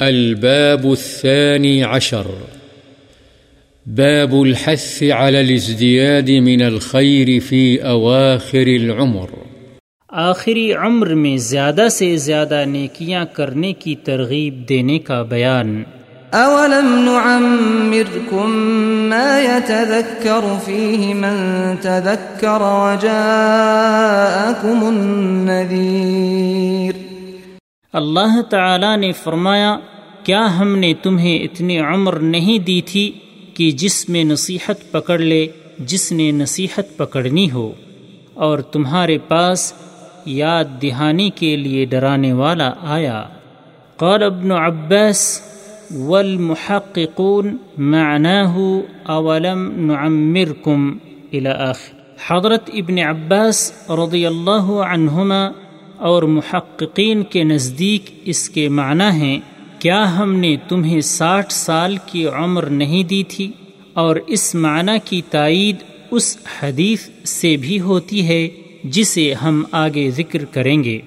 الباب الثاني عشر. باب الحث على الازدياد من الخير في أواخر العمر. آخری عمر میں زیادہ سے زیادہ نیکیاں کرنے کی ترغیب دینے کا بیان۔ اولم نعمركم ما يتذكر فيه من تذكر وجاءكم النذير۔ اللہ تعالی نے فرمایا، کیا ہم نے تمہیں اتنی عمر نہیں دی تھی کہ جس میں نصیحت پکڑ لے، جس نے نصیحت پکڑنی ہو؟ اور تمہارے پاس یاد دہانی کے لیے ڈرانے والا آیا۔ قال ابن عباس، والمحققون معناه اولم نعمركم الى آخر۔ حضرت ابن عباس رضی اللہ عنہما اور محققین کے نزدیک اس کے معنی ہیں، کیا ہم نے تمہیں ساٹھ سال کی عمر نہیں دی تھی؟ اور اس معنی کی تائید اس حدیث سے بھی ہوتی ہے جسے ہم آگے ذکر کریں گے۔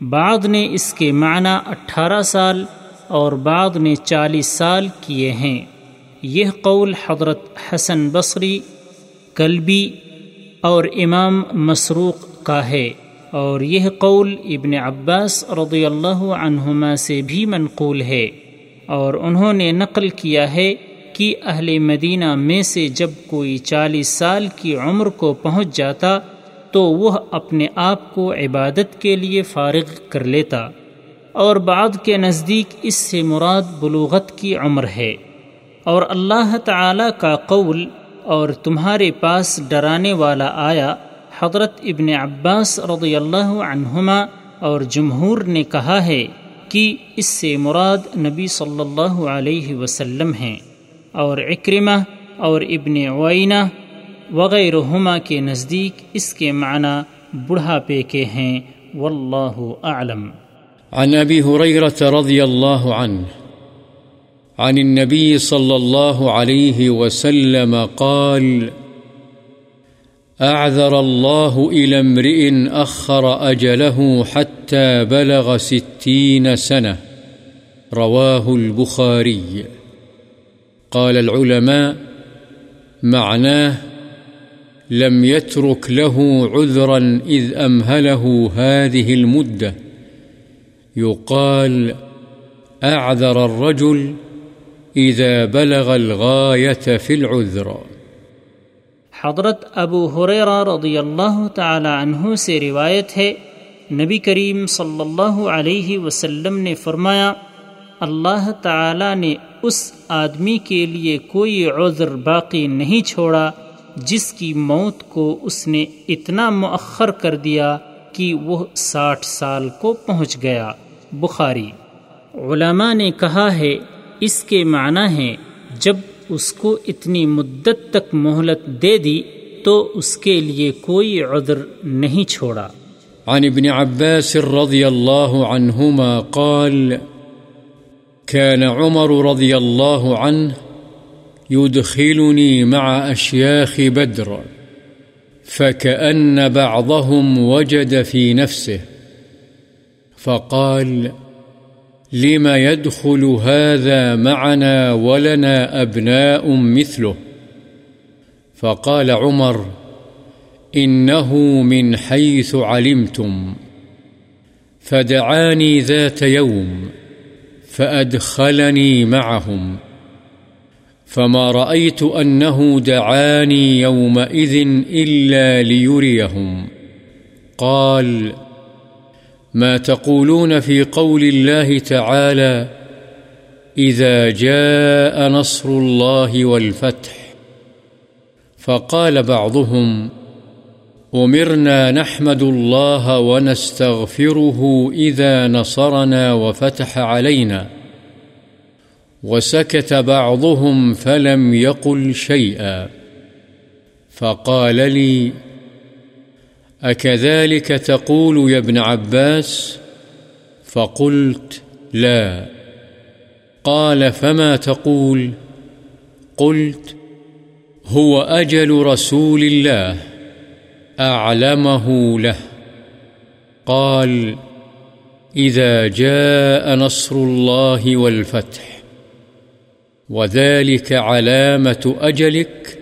بعد نے اس کے معنی اٹھارہ سال اور بعد نے چالیس سال کیے ہیں۔ یہ قول حضرت حسن بصری، کلبی اور امام مسروق کا ہے۔ اور یہ قول ابن عباس رضی اللہ عنہما سے بھی منقول ہے اور انہوں نے نقل کیا ہے کہ اہل مدینہ میں سے جب کوئی چالیس سال کی عمر کو پہنچ جاتا تو وہ اپنے آپ کو عبادت کے لیے فارغ کر لیتا اور بعد کے نزدیک اس سے مراد بلوغت کی عمر ہے اور اللہ تعالی کا قول اور تمہارے پاس ڈرانے والا آیا حضرت ابن عباس رضی اللہ عنہما اور جمہور نے کہا ہے کہ اس سے مراد نبی صلی اللہ علیہ وسلم ہیں اور اکرمہ اور ابن وعینہ وغیرہما کے نزدیک اس کے معنی بڑھاپے کے ہیں، واللہ اعلم۔ عن ابی حریرت رضی اللہ عنہ، عن النبي صلى الله عليه وسلم قال أعذر الله إلى امرئ أخر أجله حتى بلغ ستين سنة. رواه البخاري. قال العلماء معناه لم يترك له عذرا إذ أمهله هذه المدة. يقال أعذر الرجل إذا بلغ الغاية في العذر. حضرت ابو حریرہ رضی اللہ تعالی عنہ سے روایت ہے، نبی کریم صلی اللہ علیہ وسلم نے فرمایا، اللہ تعالی نے اس آدمی کے لیے کوئی عذر باقی نہیں چھوڑا جس کی موت کو اس نے اتنا مؤخر کر دیا کہ وہ ساٹھ سال کو پہنچ گیا۔ بخاری۔ علماء نے کہا ہے، اس کے معنی ہے جب اس کو اتنی مدت تک مہلت دے دی تو اس کے لیے کوئی عذر نہیں چھوڑا۔ عن ابن عباس رضي الله عنهما قال كان عمر رضي الله عنه يدخلني مع أشياخ بدر فكأن بعضهم وجد في نفسه فقال فقال لما يدخل هذا معنا ولنا أبناء مثله فقال عمر إنه من حيث علمتم فدعاني ذات يوم فأدخلني معهم فما رأيت أنه دعاني يومئذ إلا ليريهم قال قال ما تقولون في قول الله تعالى إذا جاء نصر الله والفتح فقال بعضهم أمرنا نحمد الله ونستغفره إذا نصرنا وفتح علينا وسكت بعضهم فلم يقل شيئا فقال لي أكذلك تقول يا ابن عباس؟ فقلت لا. قال فما تقول؟ قلت هو أجل رسول الله، أعلمه له. قال إذا جاء نصر الله والفتح، وذلك علامة أجلك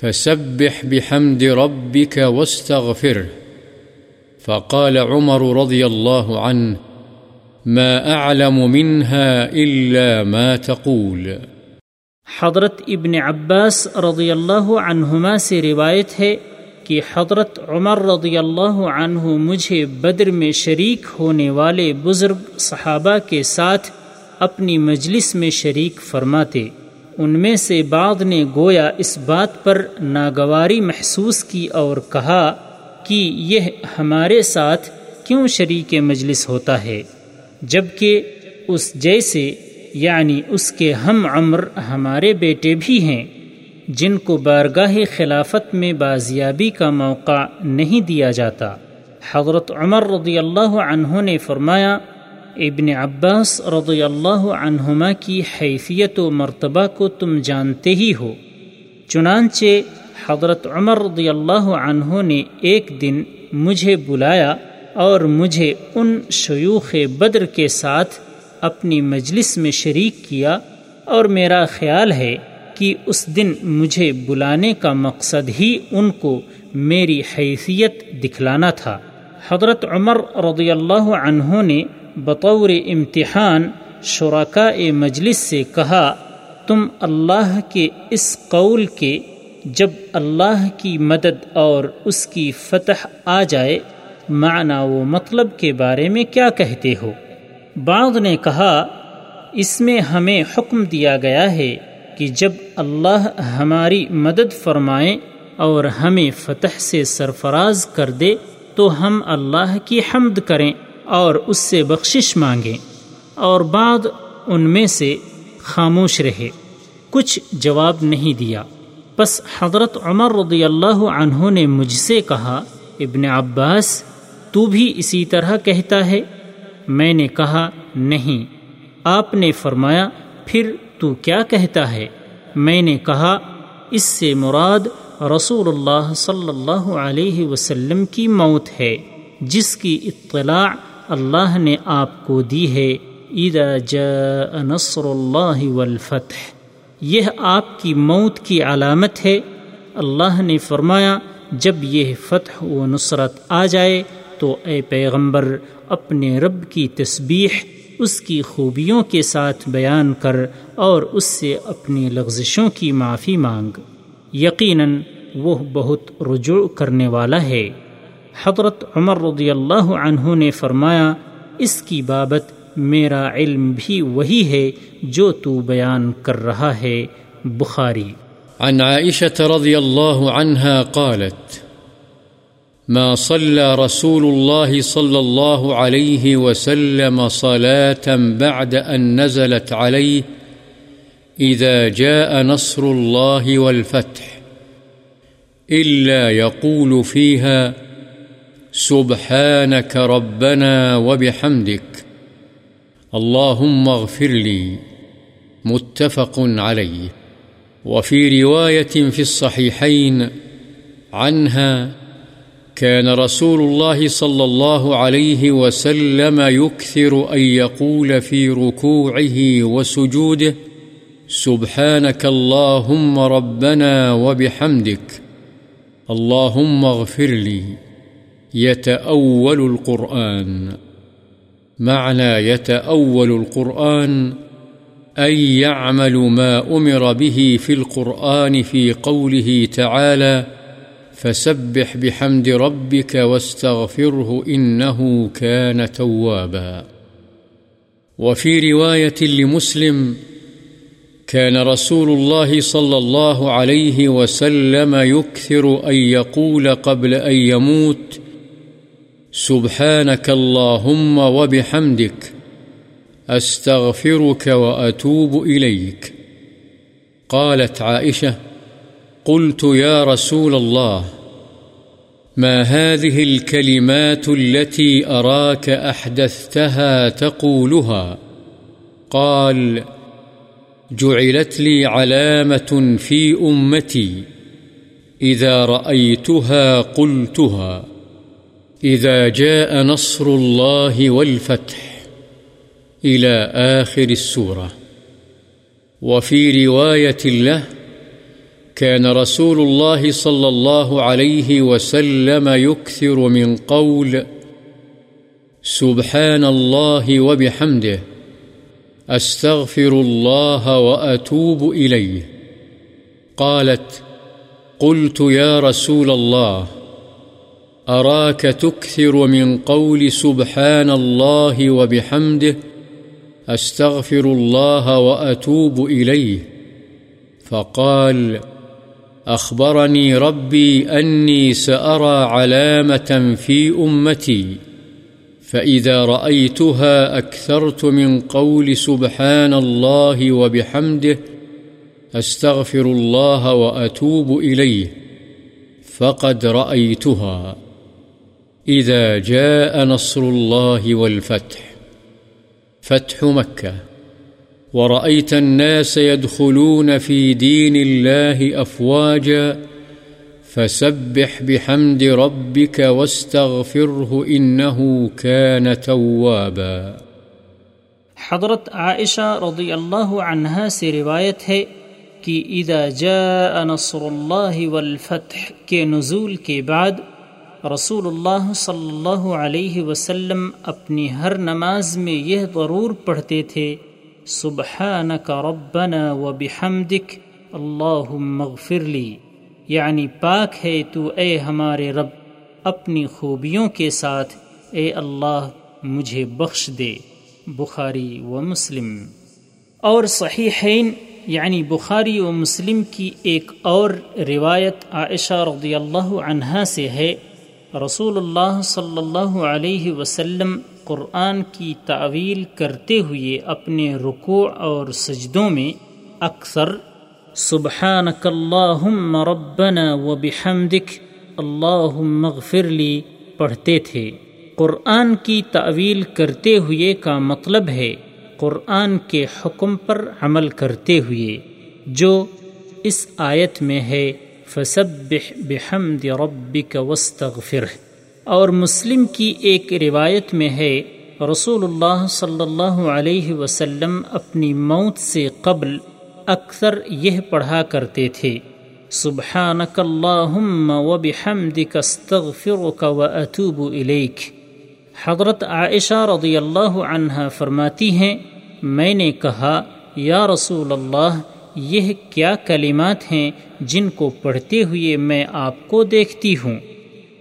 فسبح بحمد ربك واستغفره. فقال عمر رضي الله عنه، ما أعلم منها إلا ما تقول. حضرت ابن عباس رضی اللہ عنہما سے روایت ہے کہ حضرت عمر رضی اللہ عنہ مجھے بدر میں شریک ہونے والے بزرگ صحابہ کے ساتھ اپنی مجلس میں شریک فرماتے۔ ان میں سے بعد نے گویا اس بات پر ناگواری محسوس کی اور کہا کہ یہ ہمارے ساتھ کیوں شریک مجلس ہوتا ہے، جبکہ اس جیسے یعنی اس کے ہم عمر ہمارے بیٹے بھی ہیں، جن کو بارگاہ خلافت میں بازیابی کا موقع نہیں دیا جاتا۔ حضرت عمر رضی اللہ عنہ نے فرمایا ابن عباس رضی اللہ عنہما کی حیثیت و مرتبہ کو تم جانتے ہی ہو۔ چنانچہ حضرت عمر رضی اللہ عنہ نے ایک دن مجھے بلایا اور مجھے ان شیوخ بدر کے ساتھ اپنی مجلس میں شریک کیا اور میرا خیال ہے کہ اس دن مجھے بلانے کا مقصد ہی ان کو میری حیثیت دکھلانا تھا۔ حضرت عمر رضی اللہ عنہ نے بطور امتحان شرکاء مجلس سے کہا، تم اللہ کے اس قول کے جب اللہ کی مدد اور اس کی فتح آ جائے، معنی و مطلب کے بارے میں کیا کہتے ہو؟ بعض نے کہا، اس میں ہمیں حکم دیا گیا ہے کہ جب اللہ ہماری مدد فرمائے اور ہمیں فتح سے سرفراز کر دے، تو ہم اللہ کی حمد کریں۔ اور اس سے بخشش مانگیں اور بعد ان میں سے خاموش رہے۔ کچھ جواب نہیں دیا۔ بس حضرت عمر رضی اللہ عنہ نے مجھ سے کہا، ابن عباس، تو بھی اسی طرح کہتا ہے؟ میں نے کہا، نہیں۔ آپ نے فرمایا، پھر تو کیا کہتا ہے؟ میں نے کہا، اس سے مراد رسول اللہ صلی اللہ علیہ وسلم کی موت ہے، جس کی اطلاع اللہ نے آپ کو دی ہے، اذا جاء نصر اللہ والفتح۔ یہ آپ کی موت کی علامت ہے۔ اللہ نے فرمایا، جب یہ فتح و نصرت آ جائے تو اے پیغمبر، اپنے رب کی تسبیح، اس کی خوبیوں کے ساتھ بیان کر اور اس سے اپنی لغزشوں کی معافی مانگ۔ یقیناً وہ بہت رجوع کرنے والا ہے۔ حضرت عمر رضی اللہ عنہ نے فرمایا، اس کی بابت میرا علم بھی وہی ہے جو تو بیان کر رہا ہے، بخاری۔ عن عائشة رضي الله عنها قالت، ما صلى رسول الله صلى الله عليه وسلم صلاة بعد أن نزلت عليه إذا جاء نصر الله والفتح إلا يقول فيها سبحانك ربنا وبحمدك. اللهم اغفر لي. متفق عليه. وفي رواية في الصحيحين عنها كان رسول الله صلى الله عليه وسلم يكثر أن يقول في ركوعه وسجوده سبحانك اللهم ربنا وبحمدك. اللهم اغفر لي. يتأول القرآن. معنى يتأول القرآن أن يعمل ما أمر به في القرآن في قوله تعالى فسبح بحمد ربك واستغفره إنه كان توابا. وفي رواية لمسلم كان رسول الله صلى الله عليه وسلم يكثر أن يقول قبل أن يموت سبحانك اللهم وبحمدك أستغفرك وأتوب إليك. قالت عائشة، قلت يا رسول الله، ما هذه الكلمات التي أراك أحدثتها تقولها؟ قال، جعلت لي علامة في أمتي، إذا رأيتها قلتها. إذا جاء نصر الله والفتح إلى آخر السورة. وفي رواية له، كان رسول الله صلى الله عليه وسلم يكثر من قول سبحان الله وبحمده، أستغفر الله وأتوب إليه. قالت قلت يا رسول الله أراك تكثر من قول سبحان الله وبحمده، أستغفر الله وأتوب إليه. فقال، أخبرني ربي أني سأرى علامة في أمتي، فإذا رأيتها أكثرت من قول سبحان الله وبحمده، أستغفر الله وأتوب إليه. فقد رأيتها. إذا جاء نصر الله والفتح، فتح مكة. ورأيت الناس يدخلون في دين الله أفواجا، فسبح بحمد ربك واستغفره إنه كان توابا. حضرت عائشہ رضی اللہ عنہا سے روایت ہے کہ اذا جاء نصر اللہ والفتح کے نزول کے بعد رسول اللہ صلی اللہ علیہ وسلم اپنی ہر نماز میں یہ ضرور پڑھتے تھے، سبحانک ربنا و بحمدک اللہ مغفر لی یعنی پاک ہے تو اے ہمارے رب، اپنی خوبیوں کے ساتھ اے اللہ مجھے بخش دے۔ بخاری و مسلم۔ اور صحیحین یعنی بخاری و مسلم کی ایک اور روایت عائشہ رضی اللہ عنہا سے ہے۔ رسول اللہ صلی اللہ علیہ وسلم قرآن کی تعویل کرتے ہوئے اپنے رکوع اور سجدوں میں اکثر سبحانک اللہم ربنا و بحمدک اللہم مغفر لی پڑھتے تھے قرآن کی تعویل کرتے ہوئے کا مطلب ہے قرآن کے حکم پر عمل کرتے ہوئے جو اس آیت میں ہے فسبح بحمد ربك واستغفره اور مسلم کی ایک روایت میں ہے، رسول اللہ صلی اللہ علیہ وسلم اپنی موت سے قبل اکثر یہ پڑھا کرتے تھے۔ سبحانک اللہم وبحمدک استغفرک واتوب الیک۔ حضرت عائشہ رضی اللہ عنہ فرماتی ہیں، میں نے کہا، یا رسول اللہ یہ کیا کلمات ہیں جن کو پڑھتے ہوئے میں آپ کو دیکھتی ہوں؟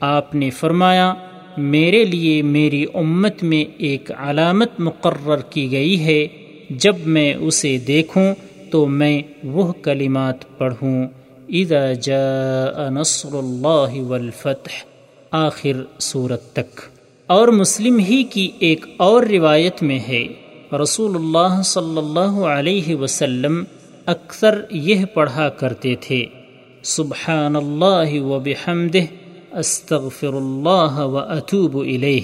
آپ نے فرمایا، میرے لیے میری امت میں ایک علامت مقرر کی گئی ہے، جب میں اسے دیکھوں تو میں وہ کلمات پڑھوں، اذا جاء نصر اللہ والفتح، آخر صورت تک۔ اور مسلم ہی کی ایک اور روایت میں ہے، رسول اللہ صلی اللہ علیہ وسلم اکثر یہ پڑھا کرتے تھے سبحان اللہ و بحمدہ، استغفر اللہ و اتوب الیہ۔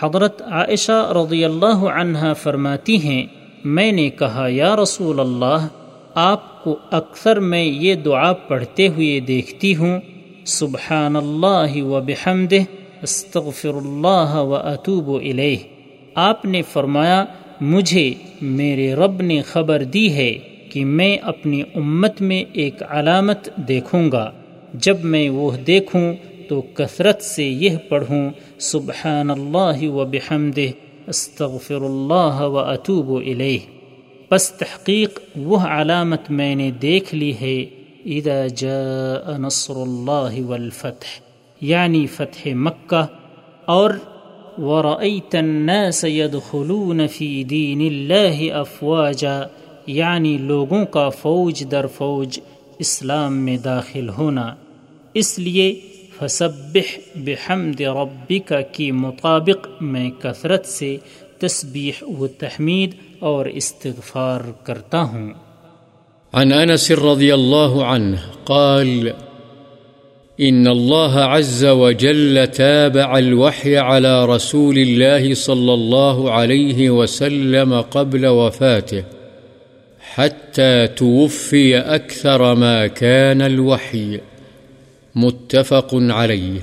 حضرت عائشہ رضی اللہ عنہ فرماتی ہیں، میں نے کہا، یا رسول اللہ، آپ کو اکثر میں یہ دعا پڑھتے ہوئے دیکھتی ہوں سبحان اللہ و بحمدہ، استغفر اللہ و اتوب الیہ۔ آپ نے فرمایا، مجھے، میرے رب نے خبر دی ہے۔ کہ میں اپنی امت میں ایک علامت دیکھوں گا۔ جب میں وہ دیکھوں تو کثرت سے یہ پڑھوں سبحان اللہ و بحمد استغفر اللہ و اطوب و پس تحقیق وہ علامت میں نے دیکھ لی ہے، اذا جاء نصر اللہ والفتح یعنی فتح مکہ، اور ورأيت الناس يدخلون في دين الله أفواجا۔ یعنی لوگوں کا فوج در فوج اسلام میں داخل ہونا۔ اس لیے فسبح بحمد ربک کی مطابق میں کثرت سے تسبیح و تحمید اور استغفار کرتا ہوں۔ عن انس رضی اللہ عنہ قال إن الله عز وجل تابع الوحي على رسول الله صلى الله عليه وسلم قبل وفاته حتى توفي أكثر ما كان الوحي. متفق عليه.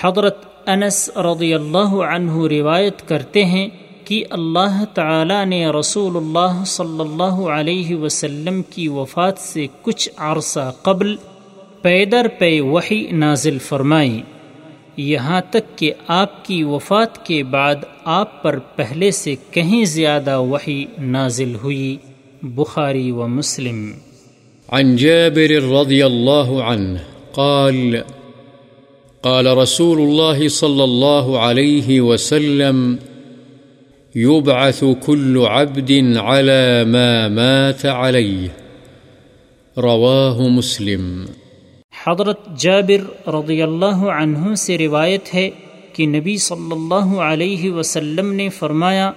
حضرت انس رضی اللہ عنہ روایت کرتے ہیں کہ اللہ تعالی نے رسول اللہ صلی اللہ علیہ وسلم کی وفات سے کچھ عرصہ قبل پیدر پے وحی نازل فرمائی۔ یہاں تک کہ آپ کی وفات کے بعد آپ پر پہلے سے کہیں زیادہ وحی نازل ہوئی۔ بخاری و مسلم۔ عن جابر رضي الله عنه قال قال رسول الله صلى الله عليه وسلم يبعث كل عبد على ما مات عليه رواه مسلم۔ حضرت جابر رضی اللہ عنہ سے روایت ہے کہ نبی صلی اللہ علیہ وسلم نے فرمایا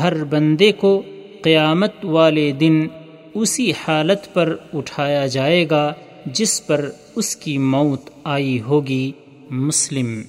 ہر بندے کو قیامت والے دن اسی حالت پر اٹھایا جائے گا جس پر اس کی موت آئی ہوگی مسلم۔